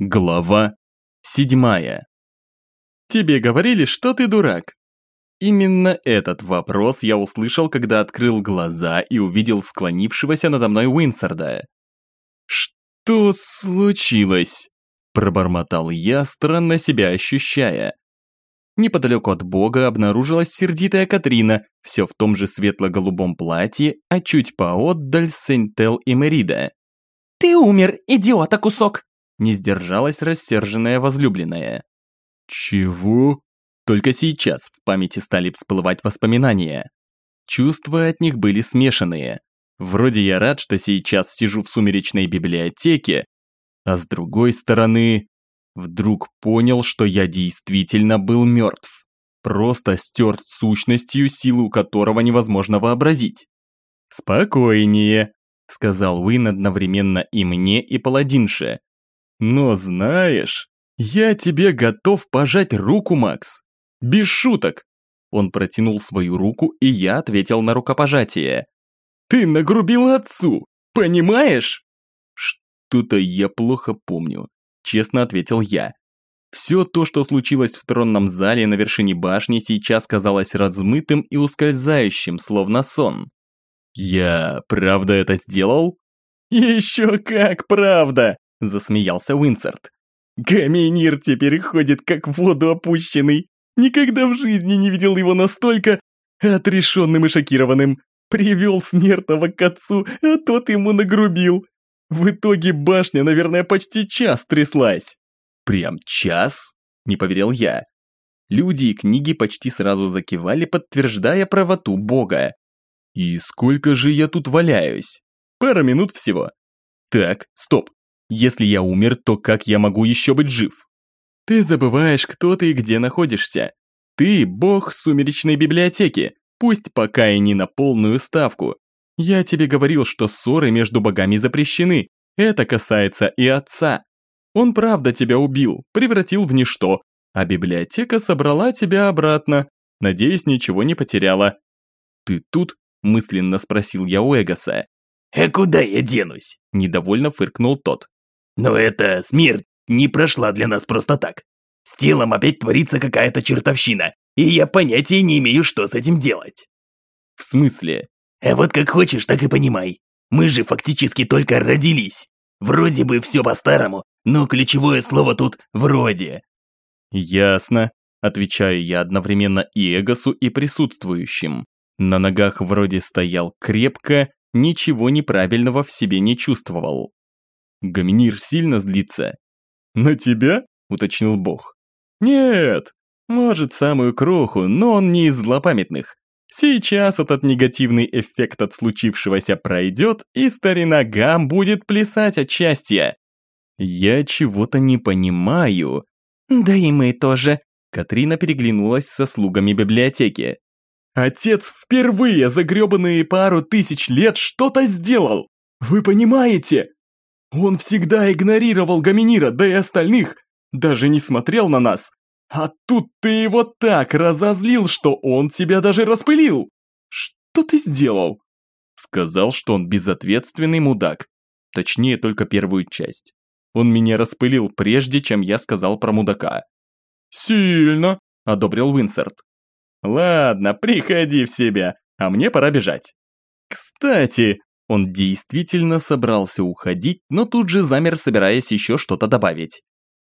Глава седьмая. «Тебе говорили, что ты дурак?» Именно этот вопрос я услышал, когда открыл глаза и увидел склонившегося надо мной Уинсорда. «Что случилось?» – пробормотал я, странно себя ощущая. Неподалеку от бога обнаружилась сердитая Катрина, все в том же светло-голубом платье, а чуть поотдаль Сентел и Мерида. «Ты умер, идиота кусок!» Не сдержалась рассерженная возлюбленная. Чего? Только сейчас в памяти стали всплывать воспоминания. Чувства от них были смешанные. Вроде я рад, что сейчас сижу в сумеречной библиотеке, а с другой стороны, вдруг понял, что я действительно был мертв. Просто стерт сущностью, силу которого невозможно вообразить. «Спокойнее», — сказал Уин одновременно и мне, и паладинше, но знаешь, я тебе готов пожать руку, Макс. Без шуток. Он протянул свою руку, и я ответил на рукопожатие. Ты нагрубил отцу, понимаешь? Что-то я плохо помню, честно ответил я. Все то, что случилось в тронном зале на вершине башни, сейчас казалось размытым и ускользающим, словно сон. Я правда это сделал? Еще как правда! Засмеялся Уинсорт. Гаминир теперь ходит как в воду опущенный. Никогда в жизни не видел его настолько отрешенным и шокированным. Привел смертного к отцу, а тот ему нагрубил. В итоге башня, наверное, почти час тряслась. Прям час? Не поверил я. Люди и книги почти сразу закивали, подтверждая правоту бога. И сколько же я тут валяюсь? Пара минут всего. Так, стоп. Если я умер, то как я могу еще быть жив? Ты забываешь, кто ты и где находишься. Ты – бог сумеречной библиотеки, пусть пока и не на полную ставку. Я тебе говорил, что ссоры между богами запрещены. Это касается и отца. Он правда тебя убил, превратил в ничто, а библиотека собрала тебя обратно. Надеюсь, ничего не потеряла. Ты тут? Мысленно спросил я у Эгоса. «А куда я денусь?» – недовольно фыркнул тот. Но эта смерть не прошла для нас просто так. С телом опять творится какая-то чертовщина, и я понятия не имею, что с этим делать. В смысле? А вот как хочешь, так и понимай. Мы же фактически только родились. Вроде бы все по-старому, но ключевое слово тут «вроде». Ясно. Отвечаю я одновременно и Эгосу, и присутствующим. На ногах вроде стоял крепко, ничего неправильного в себе не чувствовал. Гаминир сильно злится. «На тебя?» – уточнил бог. «Нет, может самую кроху, но он не из злопамятных. Сейчас этот негативный эффект от случившегося пройдет, и старина Гам будет плясать от счастья. Я чего-то не понимаю. Да и мы тоже. Катрина переглянулась со слугами библиотеки. Отец впервые за гребаные пару тысяч лет что-то сделал. Вы понимаете? Он всегда игнорировал Гаминира, да и остальных, даже не смотрел на нас. А тут ты его так разозлил, что он тебя даже распылил. Что ты сделал? Сказал, что он безответственный мудак. Точнее, только первую часть. Он меня распылил прежде, чем я сказал про мудака. «Сильно», – одобрил Уинсерт. «Ладно, приходи в себя, а мне пора бежать». «Кстати», он действительно собрался уходить, но тут же замер, собираясь еще что-то добавить.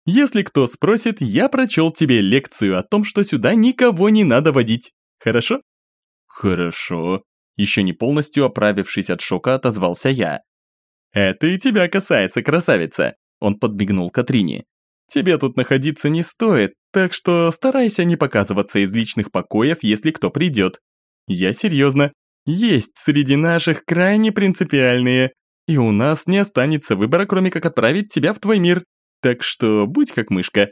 «Если кто спросит, я прочел тебе лекцию о том, что сюда никого не надо водить. Хорошо?» «Хорошо», еще не полностью оправившись от шока, отозвался я. «Это и тебя касается, красавица», он подбегнул Катрине. «Тебе тут находиться не стоит, так что старайся не показываться из личных покоев, если кто придет. Я серьезно, есть среди наших крайне принципиальные, и у нас не останется выбора, кроме как отправить тебя в твой мир. Так что будь как мышка.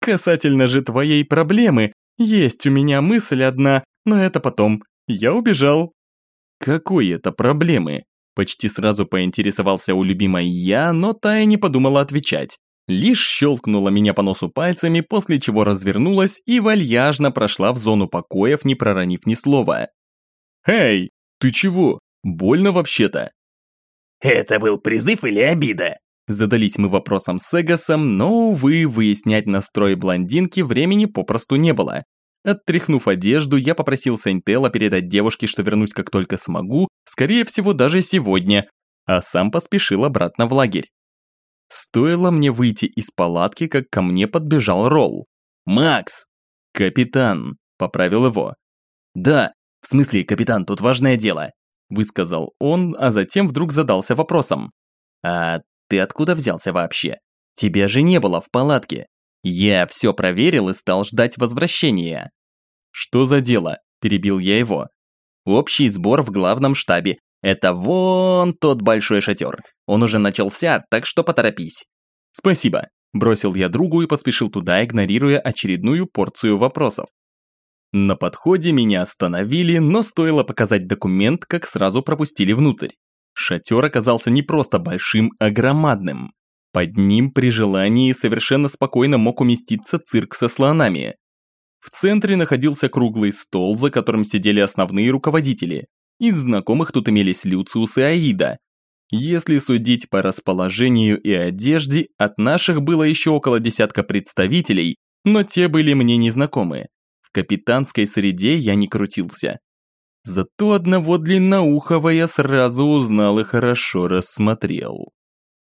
Касательно же твоей проблемы, есть у меня мысль одна, но это потом. Я убежал. Какой это проблемы? Почти сразу поинтересовался у любимой я, но та и не подумала отвечать. Лишь щелкнула меня по носу пальцами, после чего развернулась и вальяжно прошла в зону покоев, не проронив ни слова. «Эй, ты чего? Больно вообще-то?» «Это был призыв или обида?» Задались мы вопросом с Эгосом, но, увы, выяснять настрой блондинки времени попросту не было. Оттряхнув одежду, я попросил Сайнтела передать девушке, что вернусь как только смогу, скорее всего даже сегодня, а сам поспешил обратно в лагерь. Стоило мне выйти из палатки, как ко мне подбежал Ролл. «Макс!» «Капитан!» – поправил его. «Да, в смысле, капитан, тут важное дело», – высказал он, а затем вдруг задался вопросом. «А ты откуда взялся вообще? Тебя же не было в палатке. Я все проверил и стал ждать возвращения». «Что за дело?» – перебил я его. «Общий сбор в главном штабе. Это вон тот большой шатер. Он уже начался, так что поторопись». «Спасибо», – бросил я другу и поспешил туда, игнорируя очередную порцию вопросов. На подходе меня остановили, но стоило показать документ, как сразу пропустили внутрь. Шатер оказался не просто большим, а громадным. Под ним при желании совершенно спокойно мог уместиться цирк со слонами. В центре находился круглый стол, за которым сидели основные руководители. Из знакомых тут имелись Люциус и Аида. Если судить по расположению и одежде, от наших было еще около десятка представителей, но те были мне незнакомы. Капитанской среде я не крутился. Зато одного длинноухого я сразу узнал и хорошо рассмотрел.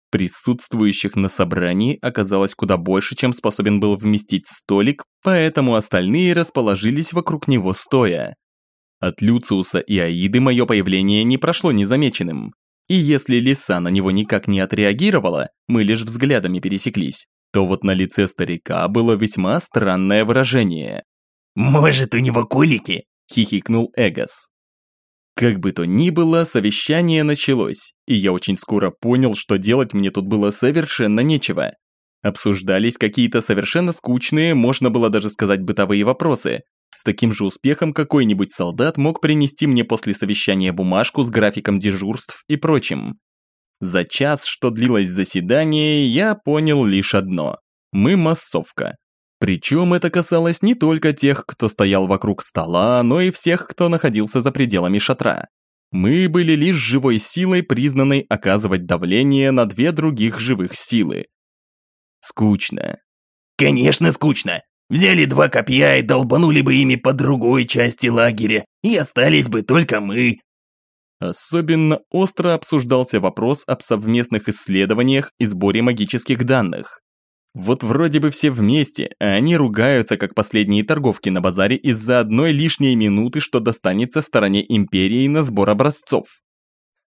Присутствующих на собрании оказалось куда больше, чем способен был вместить столик, поэтому остальные расположились вокруг него стоя. От Люциуса и Аиды мое появление не прошло незамеченным. И если лиса на него никак не отреагировала, мы лишь взглядами пересеклись, то вот на лице старика было весьма странное выражение. «Может, у него кулики?» – хихикнул Эгос. Как бы то ни было, совещание началось, и я очень скоро понял, что делать мне тут было совершенно нечего. Обсуждались какие-то совершенно скучные, можно было даже сказать бытовые вопросы. С таким же успехом какой-нибудь солдат мог принести мне после совещания бумажку с графиком дежурств и прочим. За час, что длилось заседание, я понял лишь одно. Мы массовка. Причем это касалось не только тех, кто стоял вокруг стола, но и всех, кто находился за пределами шатра. Мы были лишь живой силой, признанной оказывать давление на две других живых силы. Скучно. Конечно, скучно. Взяли два копья и долбанули бы ими по другой части лагеря, и остались бы только мы. Особенно остро обсуждался вопрос об совместных исследованиях и сборе магических данных. Вот вроде бы все вместе, а они ругаются, как последние торговки на базаре из-за одной лишней минуты, что достанется стороне Империи на сбор образцов.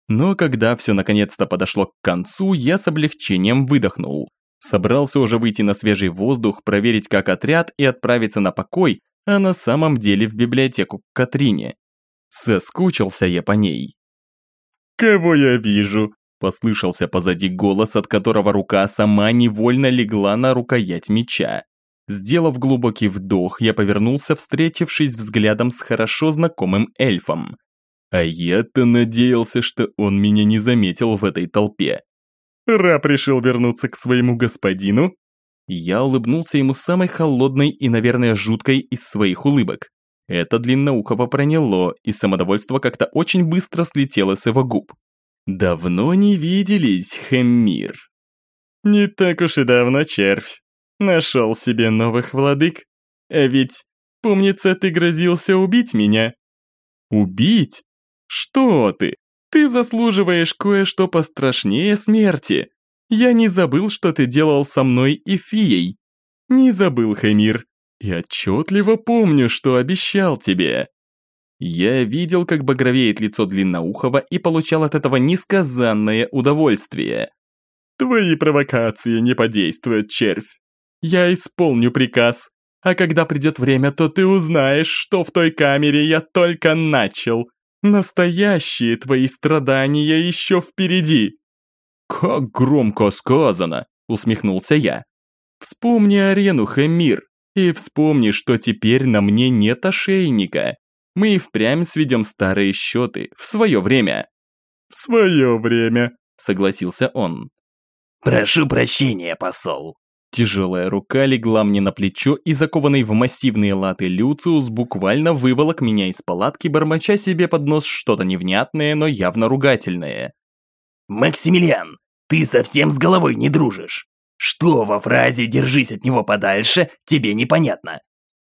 Но когда все наконец-то подошло к концу, я с облегчением выдохнул. Собрался уже выйти на свежий воздух, проверить как отряд и отправиться на покой, а на самом деле в библиотеку к Катрине. Соскучился я по ней. «Кого я вижу?» Послышался позади голос, от которого рука сама невольно легла на рукоять меча. Сделав глубокий вдох, я повернулся, встретившись взглядом с хорошо знакомым эльфом. А я-то надеялся, что он меня не заметил в этой толпе. Раб решил вернуться к своему господину? Я улыбнулся ему самой холодной и, наверное, жуткой из своих улыбок. Это длинноухого проняло, и самодовольство как-то очень быстро слетело с его губ. Давно не виделись, Хэммир. Не так уж и давно, червь. Нашел себе новых владык. А ведь, помнится, ты грозился убить меня. Убить? Что ты? Ты заслуживаешь кое-что пострашнее смерти. Я не забыл, что ты делал со мной и фией. Не забыл, Хэмир. И отчетливо помню, что обещал тебе. Я видел, как багровеет лицо Длинноухова и получал от этого несказанное удовольствие. Твои провокации не подействуют, червь. Я исполню приказ, а когда придет время, то ты узнаешь, что в той камере я только начал. Настоящие твои страдания еще впереди. Как громко сказано, усмехнулся я. Вспомни арену, Хэмир, и вспомни, что теперь на мне нет ошейника мы и впрямь сведем старые счеты в свое время». «В свое время», — согласился он. «Прошу прощения, посол». Тяжелая рука легла мне на плечо, и закованный в массивные латы Люциус буквально выволок меня из палатки, бормоча себе под нос что-то невнятное, но явно ругательное. «Максимилиан, Ты совсем с головой не дружишь. Что во фразе «держись от него подальше» тебе непонятно?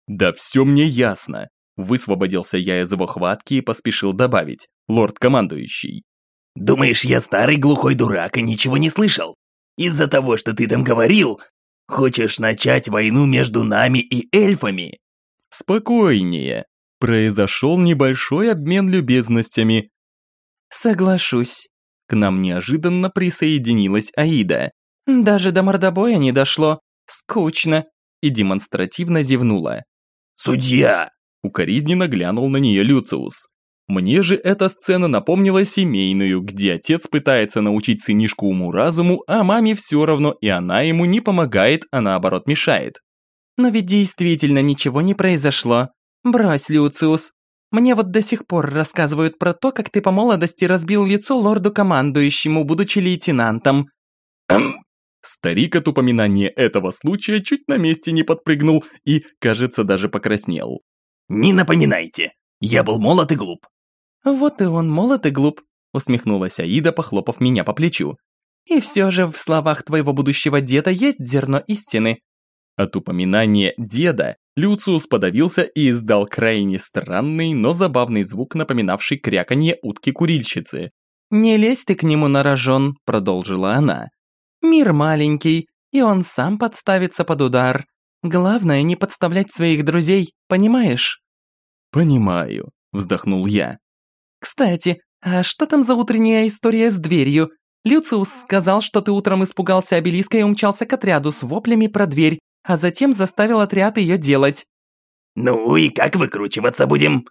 Да все мне ясно. Высвободился я из его хватки и поспешил добавить. Лорд-командующий. Думаешь, я старый глухой дурак и ничего не слышал? Из-за того, что ты там говорил, хочешь начать войну между нами и эльфами? Спокойнее. Произошел небольшой обмен любезностями. Соглашусь. К нам неожиданно присоединилась Аида. Даже до мордобоя не дошло. Скучно. И демонстративно зевнула. «Судья!» Укоризненно глянул на нее Люциус. Мне же эта сцена напомнила семейную, где отец пытается научить сынишку уму-разуму, а маме все равно, и она ему не помогает, а наоборот мешает. Но ведь действительно ничего не произошло. Брось, Люциус. Мне вот до сих пор рассказывают про то, как ты по молодости разбил лицо лорду-командующему, будучи лейтенантом. Старик от упоминания этого случая чуть на месте не подпрыгнул и, кажется, даже покраснел. «Не напоминайте, я был молод и глуп». «Вот и он молод и глуп», усмехнулась Аида, похлопав меня по плечу. «И все же в словах твоего будущего деда есть зерно истины». От упоминания деда Люциус подавился и издал крайне странный, но забавный звук, напоминавший кряканье утки-курильщицы. «Не лезь ты к нему на рожон», – продолжила она. «Мир маленький, и он сам подставится под удар. Главное не подставлять своих друзей, понимаешь?» «Понимаю», – вздохнул я. «Кстати, а что там за утренняя история с дверью? Люциус сказал, что ты утром испугался обелиска и умчался к отряду с воплями про дверь, а затем заставил отряд ее делать». «Ну и как выкручиваться будем?»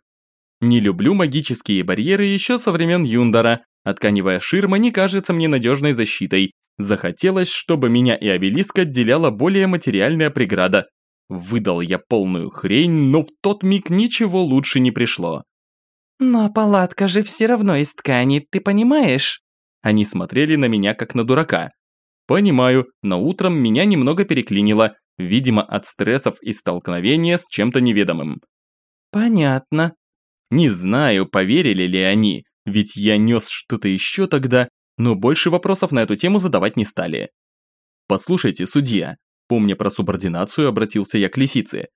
Не люблю магические барьеры еще со времен Юндара, а тканевая ширма не кажется мне надежной защитой, Захотелось, чтобы меня и обелиск отделяла более материальная преграда. Выдал я полную хрень, но в тот миг ничего лучше не пришло. «Но палатка же все равно из ткани, ты понимаешь?» Они смотрели на меня как на дурака. Понимаю, но утром меня немного переклинило, видимо, от стрессов и столкновения с чем-то неведомым. Понятно. Не знаю, поверили ли они, ведь я нес что-то еще тогда, но больше вопросов на эту тему задавать не стали. «Послушайте, судья», помня про субординацию, обратился я к лисице.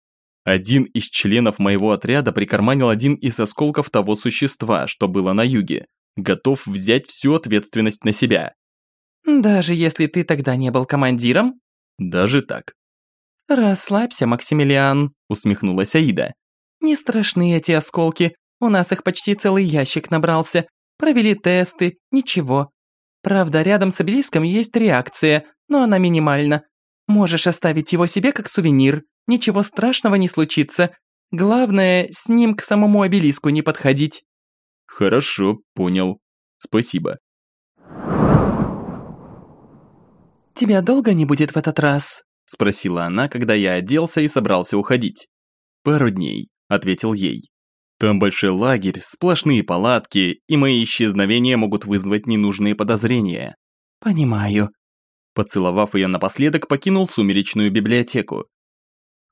Один из членов моего отряда прикарманил один из осколков того существа, что было на юге, готов взять всю ответственность на себя. «Даже если ты тогда не был командиром?» «Даже так». «Расслабься, Максимилиан», усмехнулась Аида. «Не страшны эти осколки, у нас их почти целый ящик набрался. Провели тесты, ничего. Правда, рядом с обелиском есть реакция, но она минимальна. Можешь оставить его себе как сувенир, ничего страшного не случится. Главное, с ним к самому обелиску не подходить». «Хорошо, понял. Спасибо». «Тебя долго не будет в этот раз?» Спросила она, когда я оделся и собрался уходить. «Пару дней», – ответил ей. Там большой лагерь, сплошные палатки, и мои исчезновения могут вызвать ненужные подозрения. Понимаю. Поцеловав ее напоследок, покинул сумеречную библиотеку.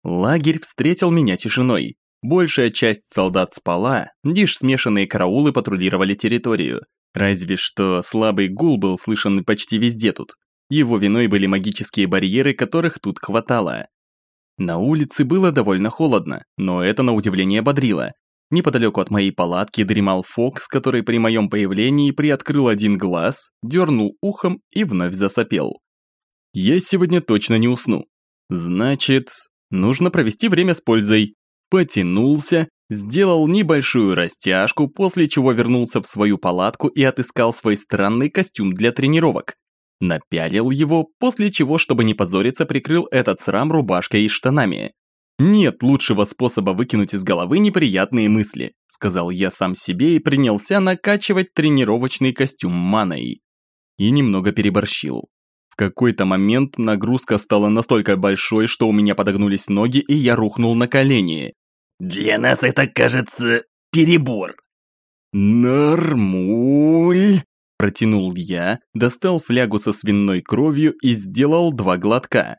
Лагерь встретил меня тишиной. Большая часть солдат спала, лишь смешанные караулы патрулировали территорию. Разве что слабый гул был слышен почти везде тут. Его виной были магические барьеры, которых тут хватало. На улице было довольно холодно, но это на удивление бодрило. Неподалеку от моей палатки дремал Фокс, который при моем появлении приоткрыл один глаз, дернул ухом и вновь засопел. Я сегодня точно не усну. Значит, нужно провести время с пользой. Потянулся, сделал небольшую растяжку, после чего вернулся в свою палатку и отыскал свой странный костюм для тренировок. Напялил его, после чего, чтобы не позориться, прикрыл этот срам рубашкой и штанами. «Нет лучшего способа выкинуть из головы неприятные мысли», сказал я сам себе и принялся накачивать тренировочный костюм маной. И немного переборщил. В какой-то момент нагрузка стала настолько большой, что у меня подогнулись ноги и я рухнул на колени. «Для нас это, кажется, перебор». «Нормуль!» Протянул я, достал флягу со свиной кровью и сделал два глотка.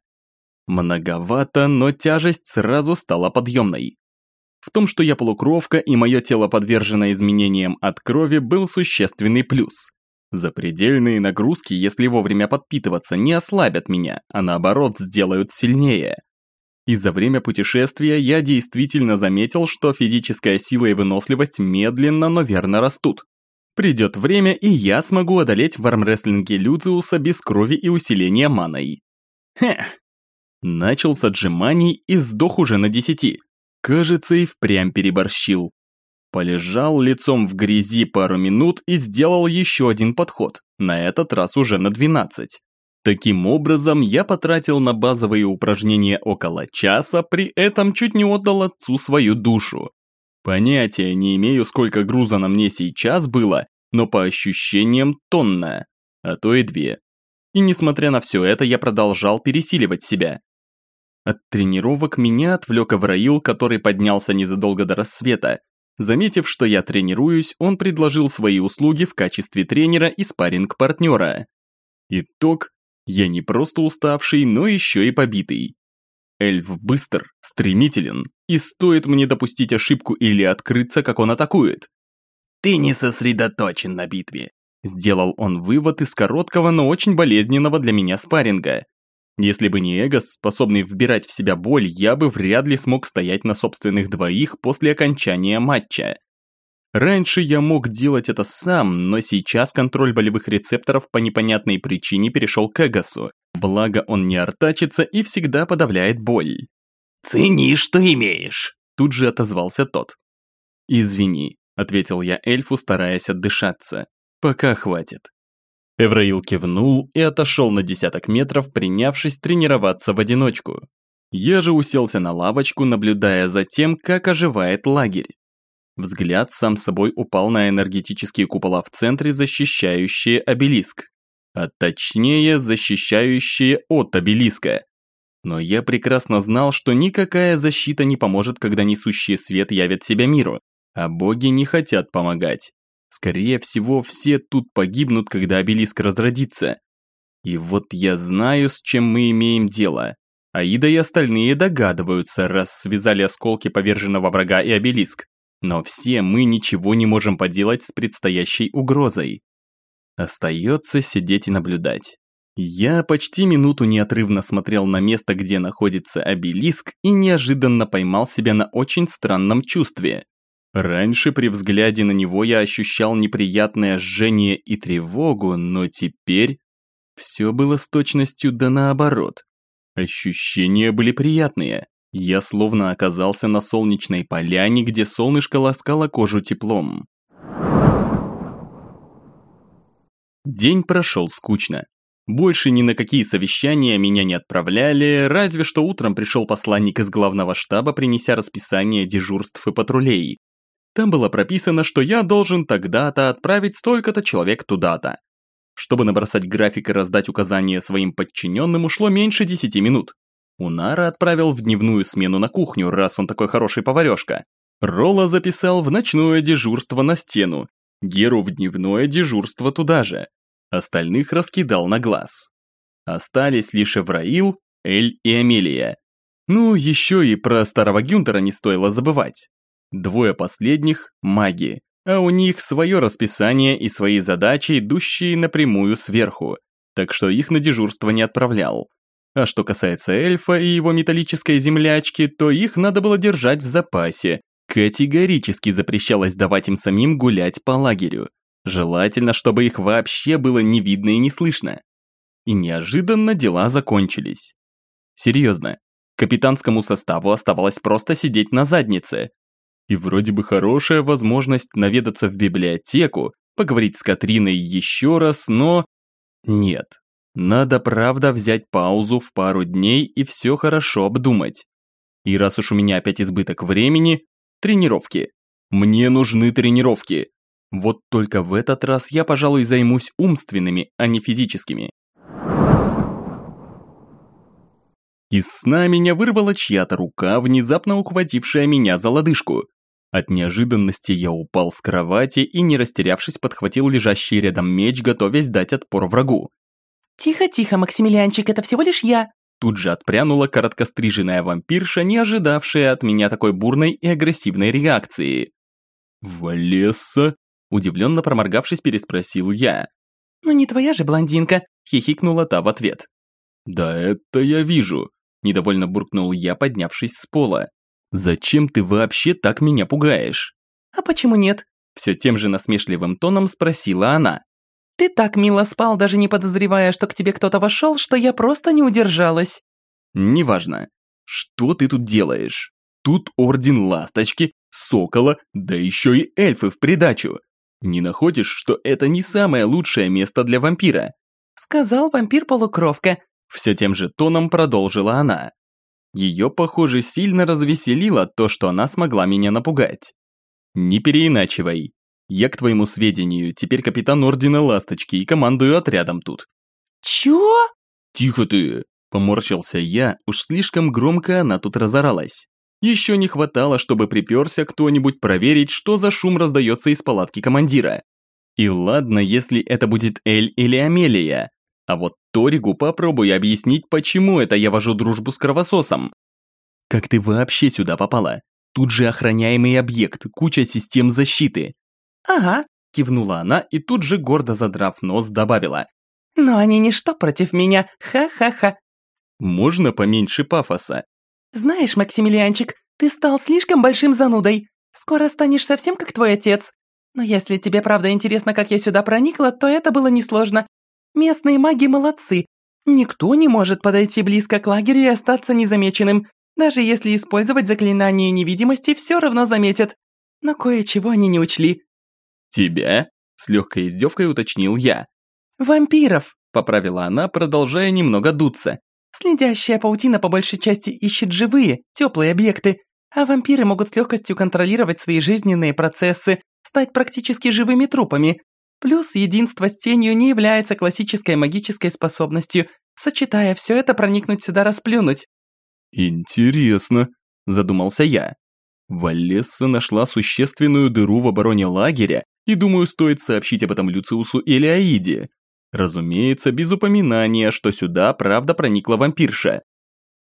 Многовато, но тяжесть сразу стала подъемной. В том, что я полукровка и мое тело подвержено изменениям от крови, был существенный плюс. Запредельные нагрузки, если вовремя подпитываться, не ослабят меня, а наоборот сделают сильнее. И за время путешествия я действительно заметил, что физическая сила и выносливость медленно, но верно растут. Придет время, и я смогу одолеть в армрестлинге Люциуса без крови и усиления маной. Хе. Начал с отжиманий и сдох уже на десяти. Кажется, и впрямь переборщил. Полежал лицом в грязи пару минут и сделал еще один подход, на этот раз уже на 12. Таким образом, я потратил на базовые упражнения около часа, при этом чуть не отдал отцу свою душу. Понятия не имею, сколько груза на мне сейчас было, но по ощущениям тонна, а то и две. И несмотря на все это, я продолжал пересиливать себя. От тренировок меня отвлек Авраил, который поднялся незадолго до рассвета Заметив, что я тренируюсь, он предложил свои услуги в качестве тренера и спарринг-партнера. Итог – я не просто уставший, но еще и побитый. Эльф быстр, стремителен, и стоит мне допустить ошибку или открыться, как он атакует. «Ты не сосредоточен на битве», – сделал он вывод из короткого, но очень болезненного для меня спарринга. Если бы не Эгос, способный вбирать в себя боль, я бы вряд ли смог стоять на собственных двоих после окончания матча. Раньше я мог делать это сам, но сейчас контроль болевых рецепторов по непонятной причине перешел к Эгосу. Благо он не артачится и всегда подавляет боль. «Цени, что имеешь!» Тут же отозвался тот. «Извини», — ответил я эльфу, стараясь отдышаться. «Пока хватит». Эвраил кивнул и отошел на десяток метров, принявшись тренироваться в одиночку. Я же уселся на лавочку, наблюдая за тем, как оживает лагерь. Взгляд сам собой упал на энергетические купола в центре, защищающие обелиск. А точнее, защищающие от обелиска. Но я прекрасно знал, что никакая защита не поможет, когда несущие свет явят себя миру, а боги не хотят помогать. Скорее всего, все тут погибнут, когда обелиск разродится. И вот я знаю, с чем мы имеем дело. Аида и остальные догадываются, раз связали осколки поверженного врага и обелиск. Но все мы ничего не можем поделать с предстоящей угрозой. Остается сидеть и наблюдать. Я почти минуту неотрывно смотрел на место, где находится обелиск, и неожиданно поймал себя на очень странном чувстве. Раньше при взгляде на него я ощущал неприятное жжение и тревогу, но теперь все было с точностью да наоборот. Ощущения были приятные. Я словно оказался на солнечной поляне, где солнышко ласкало кожу теплом. День прошел скучно. Больше ни на какие совещания меня не отправляли, разве что утром пришел посланник из главного штаба, принеся расписание дежурств и патрулей. Там было прописано, что я должен тогда-то отправить столько-то человек туда-то. Чтобы набросать график и раздать указания своим подчиненным, ушло меньше 10 минут. Унара отправил в дневную смену на кухню, раз он такой хороший поварешка. Ролла записал в ночное дежурство на стену, Геру в дневное дежурство туда же. Остальных раскидал на глаз. Остались лишь Эвраил, Эль и Амелия. Ну, еще и про старого Гюнтера не стоило забывать. Двое последних – маги, а у них свое расписание и свои задачи, идущие напрямую сверху, так что их на дежурство не отправлял. А что касается эльфа и его металлической землячки, то их надо было держать в запасе. Категорически запрещалось давать им самим гулять по лагерю. Желательно, чтобы их вообще было не видно и не слышно. И неожиданно дела закончились. Серьезно, капитанскому составу оставалось просто сидеть на заднице, и вроде бы хорошая возможность наведаться в библиотеку, поговорить с Катриной еще раз, но... Нет. Надо правда взять паузу в пару дней и все хорошо обдумать. И раз уж у меня опять избыток времени, тренировки. Мне нужны тренировки. Вот только в этот раз я, пожалуй, займусь умственными, а не физическими. Из сна меня вырвала чья-то рука, внезапно ухватившая меня за лодыжку. От неожиданности я упал с кровати и, не растерявшись, подхватил лежащий рядом меч, готовясь дать отпор врагу. «Тихо-тихо, Максимилианчик, это всего лишь я!» Тут же отпрянула короткостриженная вампирша, не ожидавшая от меня такой бурной и агрессивной реакции. «Валесса?» – удивленно проморгавшись, переспросил я. «Ну не твоя же блондинка», – хихикнула та в ответ. «Да это я вижу», – недовольно буркнул я, поднявшись с пола. «Зачем ты вообще так меня пугаешь?» «А почему нет?» – все тем же насмешливым тоном спросила она. «Ты так мило спал, даже не подозревая, что к тебе кто-то вошел, что я просто не удержалась». «Неважно. Что ты тут делаешь? Тут Орден Ласточки, Сокола, да еще и эльфы в придачу. Не находишь, что это не самое лучшее место для вампира?» Сказал вампир-полукровка. Все тем же тоном продолжила она. Ее, похоже, сильно развеселило то, что она смогла меня напугать. «Не переиначивай. Я, к твоему сведению, теперь капитан Ордена Ласточки и командую отрядом тут». «Чего?» «Тихо ты!» – поморщился я, уж слишком громко она тут разоралась. Еще не хватало, чтобы приперся кто-нибудь проверить, что за шум раздается из палатки командира. И ладно, если это будет Эль или Амелия. А вот Торигу попробуй объяснить, почему это я вожу дружбу с кровососом. Как ты вообще сюда попала? Тут же охраняемый объект, куча систем защиты. Ага, кивнула она и тут же гордо задрав нос добавила. Но они ничто против меня, ха-ха-ха. Можно поменьше пафоса? Знаешь, Максимилианчик, ты стал слишком большим занудой. Скоро станешь совсем как твой отец. Но если тебе правда интересно, как я сюда проникла, то это было несложно. Местные маги молодцы. Никто не может подойти близко к лагерю и остаться незамеченным. Даже если использовать заклинание невидимости, все равно заметят. Но кое-чего они не учли. «Тебя?» – с легкой издевкой уточнил я. «Вампиров», – поправила она, продолжая немного дуться. «Следящая паутина по большей части ищет живые, теплые объекты, а вампиры могут с легкостью контролировать свои жизненные процессы, стать практически живыми трупами. Плюс единство с тенью не является классической магической способностью, сочетая все это проникнуть сюда расплюнуть. «Интересно», – задумался я. Валесса нашла существенную дыру в обороне лагеря, и думаю, стоит сообщить об этом Люциусу или Аиде. Разумеется, без упоминания, что сюда правда проникла вампирша.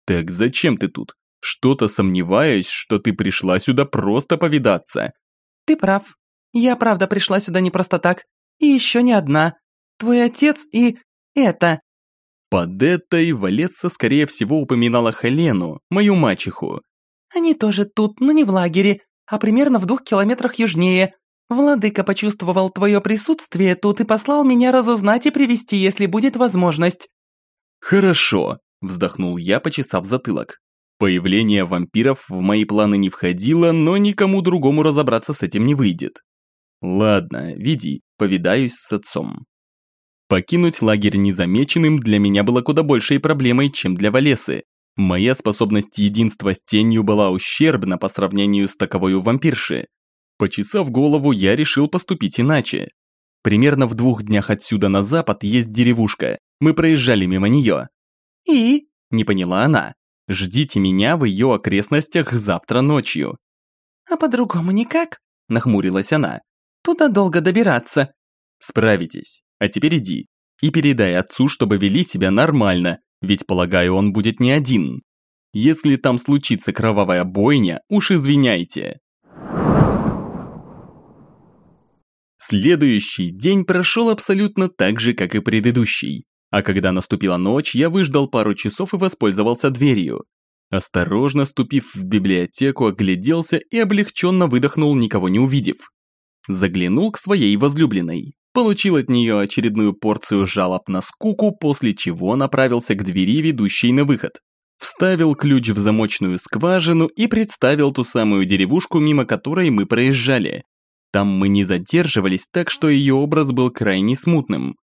Так зачем ты тут? Что-то сомневаюсь, что ты пришла сюда просто повидаться. Ты прав. Я правда пришла сюда не просто так. И еще не одна. Твой отец и... это. Под этой Валесса, скорее всего, упоминала Хелену, мою мачеху. Они тоже тут, но не в лагере, а примерно в двух километрах южнее. Владыка почувствовал твое присутствие тут и послал меня разузнать и привести, если будет возможность». «Хорошо», – вздохнул я, почесав затылок. Появление вампиров в мои планы не входило, но никому другому разобраться с этим не выйдет. Ладно, веди, повидаюсь с отцом. Покинуть лагерь незамеченным для меня было куда большей проблемой, чем для Валесы. Моя способность единства с тенью была ущербна по сравнению с таковой у вампирши. Почесав голову, я решил поступить иначе. Примерно в двух днях отсюда на запад есть деревушка. Мы проезжали мимо нее. «И?» – не поняла она. «Ждите меня в ее окрестностях завтра ночью». «А по-другому никак?» – нахмурилась она. «Туда долго добираться». «Справитесь. А теперь иди. И передай отцу, чтобы вели себя нормально, ведь, полагаю, он будет не один. Если там случится кровавая бойня, уж извиняйте. Следующий день прошел абсолютно так же, как и предыдущий. А когда наступила ночь, я выждал пару часов и воспользовался дверью. Осторожно ступив в библиотеку, огляделся и облегченно выдохнул, никого не увидев. Заглянул к своей возлюбленной получил от нее очередную порцию жалоб на скуку, после чего направился к двери, ведущей на выход. Вставил ключ в замочную скважину и представил ту самую деревушку, мимо которой мы проезжали. Там мы не задерживались, так что ее образ был крайне смутным.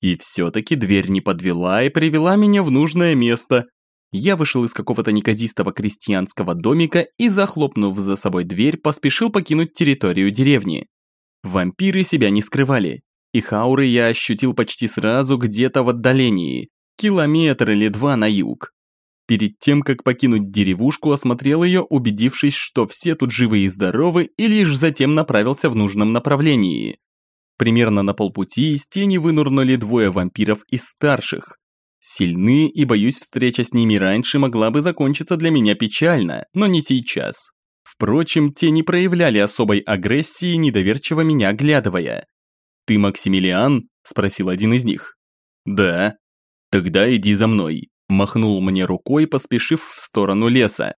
И все-таки дверь не подвела и привела меня в нужное место. Я вышел из какого-то неказистого крестьянского домика и, захлопнув за собой дверь, поспешил покинуть территорию деревни. Вампиры себя не скрывали. Их ауры я ощутил почти сразу где-то в отдалении, километр или два на юг. Перед тем, как покинуть деревушку, осмотрел ее, убедившись, что все тут живы и здоровы, и лишь затем направился в нужном направлении. Примерно на полпути из тени вынурнули двое вампиров из старших. Сильны, и боюсь, встреча с ними раньше могла бы закончиться для меня печально, но не сейчас. Впрочем, те не проявляли особой агрессии, недоверчиво меня оглядывая. «Ты Максимилиан?» – спросил один из них. «Да». «Тогда иди за мной», – махнул мне рукой, поспешив в сторону леса.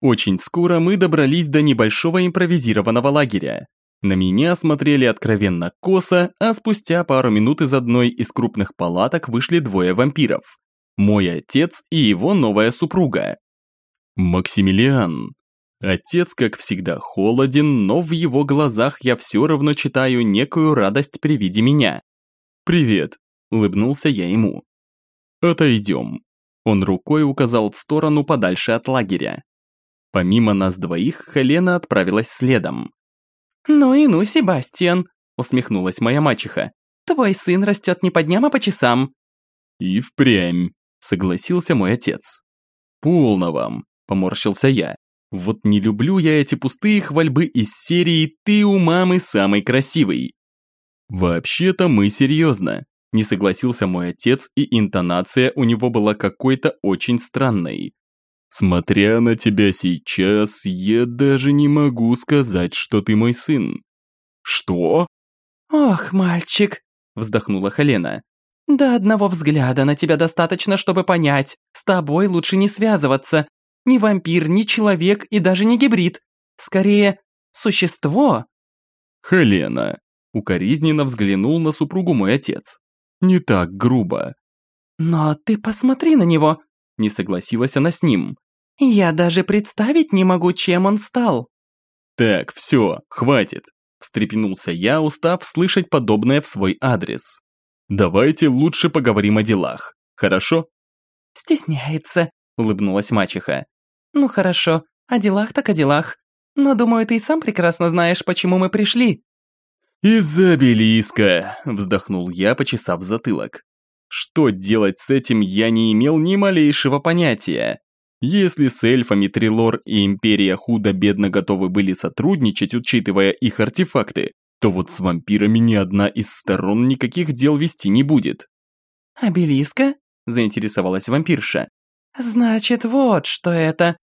Очень скоро мы добрались до небольшого импровизированного лагеря. На меня смотрели откровенно косо, а спустя пару минут из одной из крупных палаток вышли двое вампиров. Мой отец и его новая супруга. Максимилиан. Отец, как всегда, холоден, но в его глазах я все равно читаю некую радость при виде меня. «Привет», – улыбнулся я ему. «Отойдем». Он рукой указал в сторону подальше от лагеря. Помимо нас двоих, Хелена отправилась следом. «Ну и ну, Себастьян», – усмехнулась моя мачеха. «Твой сын растет не по дням, а по часам». «И впрямь», – согласился мой отец. «Полно вам», – поморщился я. «Вот не люблю я эти пустые хвальбы из серии «Ты у мамы самый красивый». «Вообще-то мы серьезно», – не согласился мой отец, и интонация у него была какой-то очень странной. Смотря на тебя сейчас, я даже не могу сказать, что ты мой сын. Что? Ох, мальчик, вздохнула Хелена. До одного взгляда на тебя достаточно, чтобы понять, с тобой лучше не связываться. Ни вампир, ни человек и даже не гибрид. Скорее, существо. Хелена, укоризненно взглянул на супругу мой отец. Не так грубо. Но ты посмотри на него, не согласилась она с ним. «Я даже представить не могу, чем он стал». «Так, все, хватит», – встрепенулся я, устав слышать подобное в свой адрес. «Давайте лучше поговорим о делах, хорошо?» «Стесняется», – улыбнулась мачеха. «Ну хорошо, о делах так о делах. Но думаю, ты и сам прекрасно знаешь, почему мы пришли». «Из-за обелиска», – вздохнул я, почесав затылок. Что делать с этим я не имел ни малейшего понятия. Если с эльфами Трилор и Империя худо-бедно готовы были сотрудничать, учитывая их артефакты, то вот с вампирами ни одна из сторон никаких дел вести не будет. «Обелиска?» – заинтересовалась вампирша. «Значит, вот что это».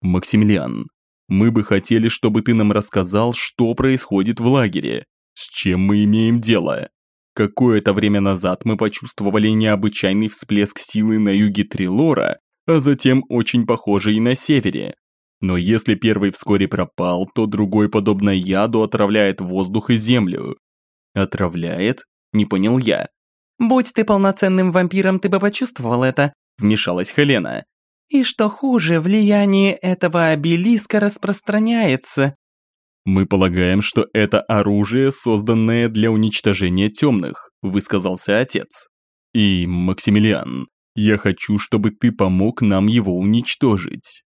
«Максимилиан, мы бы хотели, чтобы ты нам рассказал, что происходит в лагере, с чем мы имеем дело». Какое-то время назад мы почувствовали необычайный всплеск силы на юге Трилора, а затем очень похожий и на севере. Но если первый вскоре пропал, то другой, подобно яду, отравляет воздух и землю. Отравляет? Не понял я. «Будь ты полноценным вампиром, ты бы почувствовал это», вмешалась Хелена. «И что хуже, влияние этого обелиска распространяется. «Мы полагаем, что это оружие, созданное для уничтожения темных», высказался отец. «И, Максимилиан, я хочу, чтобы ты помог нам его уничтожить».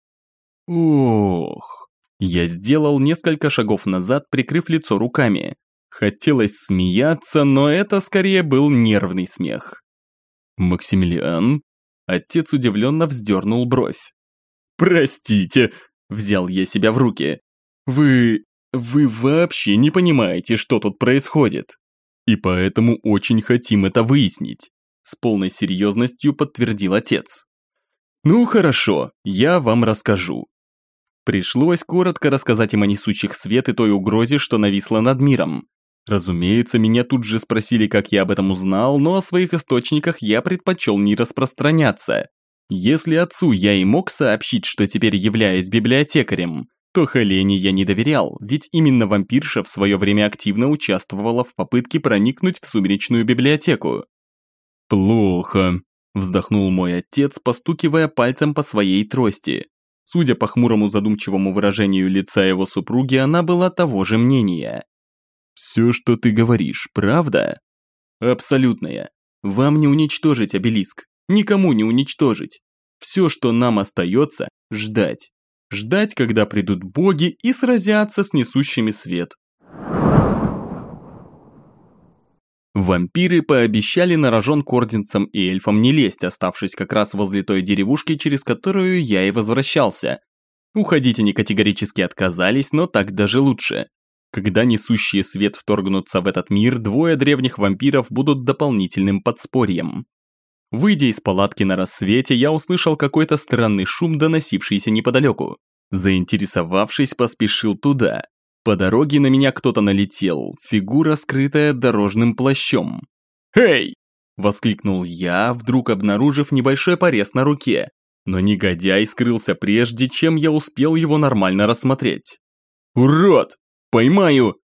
«Ох...» Я сделал несколько шагов назад, прикрыв лицо руками. Хотелось смеяться, но это скорее был нервный смех. «Максимилиан?» Отец удивленно вздернул бровь. «Простите», – взял я себя в руки. «Вы вы вообще не понимаете, что тут происходит. И поэтому очень хотим это выяснить. С полной серьезностью подтвердил отец. Ну хорошо, я вам расскажу. Пришлось коротко рассказать им о несущих свет и той угрозе, что нависла над миром. Разумеется, меня тут же спросили, как я об этом узнал, но о своих источниках я предпочел не распространяться. Если отцу я и мог сообщить, что теперь являюсь библиотекарем, то Хелене я не доверял, ведь именно вампирша в свое время активно участвовала в попытке проникнуть в сумеречную библиотеку. «Плохо», – вздохнул мой отец, постукивая пальцем по своей трости. Судя по хмурому задумчивому выражению лица его супруги, она была того же мнения. «Все, что ты говоришь, правда?» «Абсолютная. Вам не уничтожить обелиск. Никому не уничтожить. Все, что нам остается – ждать ждать, когда придут боги и сразятся с несущими свет. Вампиры пообещали на рожон к и эльфам не лезть, оставшись как раз возле той деревушки, через которую я и возвращался. Уходить они категорически отказались, но так даже лучше. Когда несущие свет вторгнутся в этот мир, двое древних вампиров будут дополнительным подспорьем. Выйдя из палатки на рассвете, я услышал какой-то странный шум, доносившийся неподалеку. Заинтересовавшись, поспешил туда. По дороге на меня кто-то налетел, фигура, скрытая дорожным плащом. «Эй!» – воскликнул я, вдруг обнаружив небольшой порез на руке. Но негодяй скрылся прежде, чем я успел его нормально рассмотреть. «Урод! Поймаю!»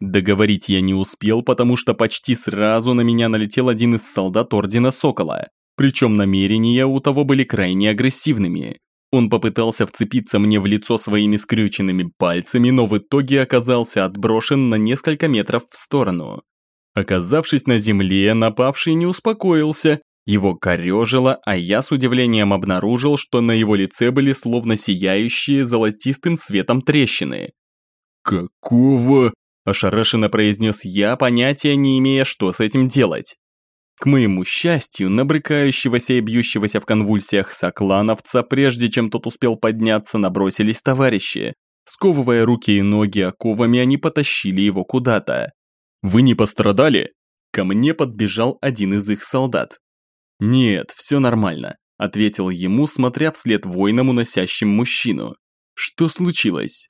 Договорить я не успел, потому что почти сразу на меня налетел один из солдат Ордена Сокола. Причем намерения у того были крайне агрессивными. Он попытался вцепиться мне в лицо своими скрюченными пальцами, но в итоге оказался отброшен на несколько метров в сторону. Оказавшись на земле, напавший не успокоился, его корежило, а я с удивлением обнаружил, что на его лице были словно сияющие золотистым светом трещины. «Какого?» – ошарашенно произнес я, понятия не имея, что с этим делать. К моему счастью, на брыкающегося и бьющегося в конвульсиях соклановца, прежде чем тот успел подняться, набросились товарищи. Сковывая руки и ноги оковами, они потащили его куда-то. «Вы не пострадали?» Ко мне подбежал один из их солдат. «Нет, все нормально», – ответил ему, смотря вслед воинам, уносящим мужчину. «Что случилось?»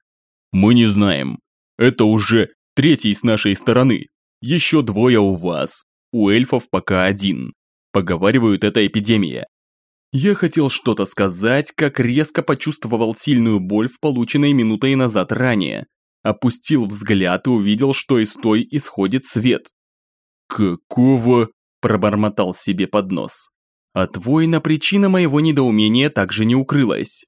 «Мы не знаем. Это уже третий с нашей стороны. Еще двое у вас. У эльфов пока один. Поговаривают, это эпидемия. Я хотел что-то сказать, как резко почувствовал сильную боль в полученной минутой назад ранее. Опустил взгляд и увидел, что из той исходит свет. «Какого?» – пробормотал себе под нос. От воина причина моего недоумения также не укрылась.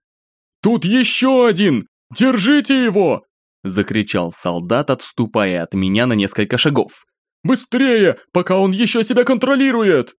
«Тут еще один! Держите его!» – закричал солдат, отступая от меня на несколько шагов. Быстрее, пока он еще себя контролирует!»